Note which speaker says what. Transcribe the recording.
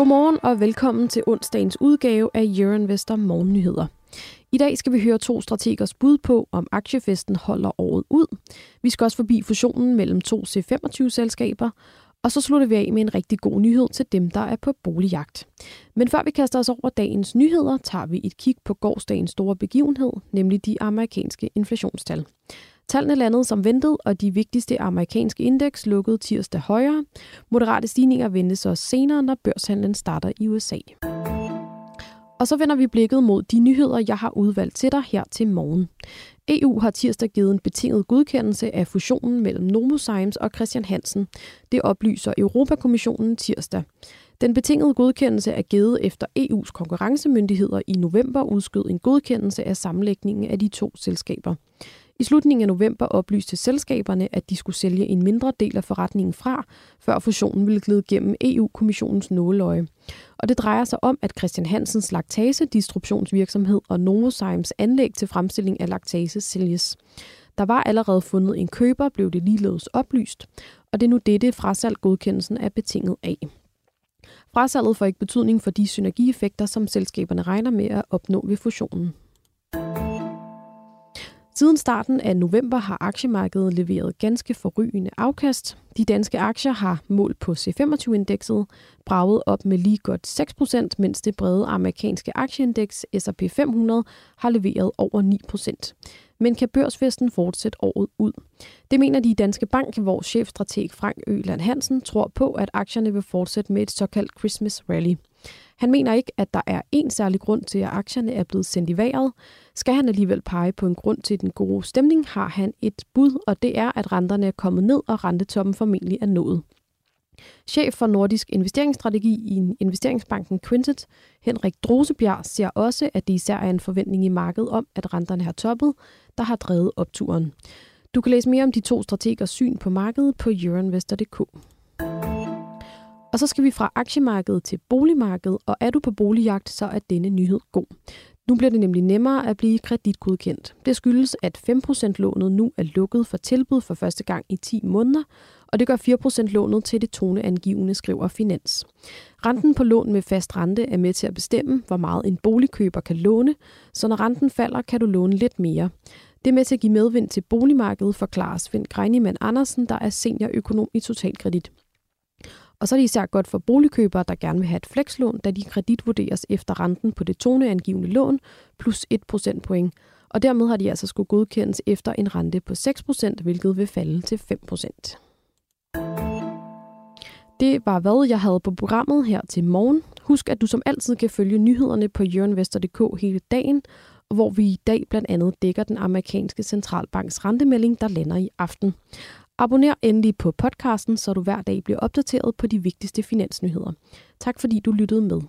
Speaker 1: Godmorgen og velkommen til onsdagens udgave af Euroinvestor Morgennyheder. I dag skal vi høre to strategers bud på, om aktiefesten holder året ud. Vi skal også forbi fusionen mellem to C25-selskaber, og så slutter vi af med en rigtig god nyhed til dem, der er på boligjagt. Men før vi kaster os over dagens nyheder, tager vi et kig på gårdsdagens store begivenhed, nemlig de amerikanske inflationstal. Tallene landede som ventet, og de vigtigste amerikanske indeks lukkede tirsdag højere. Moderate stigninger ventes også senere, når børshandlen starter i USA. Og så vender vi blikket mod de nyheder, jeg har udvalgt til dig her til morgen. EU har tirsdag givet en betinget godkendelse af fusionen mellem Novozymes og Christian Hansen. Det oplyser Europakommissionen tirsdag. Den betingede godkendelse er givet efter EU's konkurrencemyndigheder i november udskød en godkendelse af sammenlægningen af de to selskaber. I slutningen af november oplyste selskaberne, at de skulle sælge en mindre del af forretningen fra, før fusionen ville glide gennem EU-kommissionens nåløje. Og det drejer sig om, at Christian Hansens laktase-distributionsvirksomhed og Novozymes anlæg til fremstilling af laktase sælges. Der var allerede fundet en køber, blev det ligeledes oplyst, og det er nu dette frasalg godkendelsen er betinget af. Frasalget får ikke betydning for de synergieffekter, som selskaberne regner med at opnå ved fusionen. Siden starten af november har aktiemarkedet leveret ganske forrygende afkast. De danske aktier har målt på C25-indekset braget op med lige godt 6%, mens det brede amerikanske aktieindeks S&P 500 har leveret over 9%. Men kan børsfesten fortsætte året ud? Det mener de Danske Bank, hvor chefstrateg Frank Øland Hansen tror på, at aktierne vil fortsætte med et såkaldt Christmas rally. Han mener ikke, at der er en særlig grund til, at aktierne er blevet sendt i vejret. Skal han alligevel pege på en grund til den gode stemning, har han et bud, og det er, at renterne er kommet ned, og rentetoppen formentlig er nået. Chef for Nordisk Investeringsstrategi i investeringsbanken Quintet, Henrik Drosebjerg, ser også, at det især er en forventning i markedet om, at renterne har toppet, der har drevet opturen. Du kan læse mere om de to strategers syn på markedet på euroinvestor.dk. Og så skal vi fra aktiemarkedet til boligmarkedet, og er du på boligjagt, så er denne nyhed god. Nu bliver det nemlig nemmere at blive kreditgodkendt. Det skyldes, at 5% lånet nu er lukket for tilbud for første gang i 10 måneder, og det gør 4% lånet til det toneangivende, skriver Finans. Renten på lån med fast rente er med til at bestemme, hvor meget en boligkøber kan låne, så når renten falder, kan du låne lidt mere. Det er med til at give medvind til boligmarkedet, forklarer Svend Greinemann Andersen, der er seniorøkonom i Totalkredit. Og så er det især godt for boligkøbere, der gerne vil have et flekslån, da de kreditvurderes efter renten på det toneangivende lån plus 1 procentpoint. Og dermed har de altså skulle godkendes efter en rente på 6%, hvilket vil falde til 5%. Det var hvad jeg havde på programmet her til morgen. Husk, at du som altid kan følge nyhederne på jørnvester.dk hele dagen, hvor vi i dag blandt andet dækker den amerikanske centralbanks rentemelding, der lander i aften. Abonner endelig på podcasten, så du hver dag bliver opdateret på de vigtigste finansnyheder. Tak fordi du lyttede med.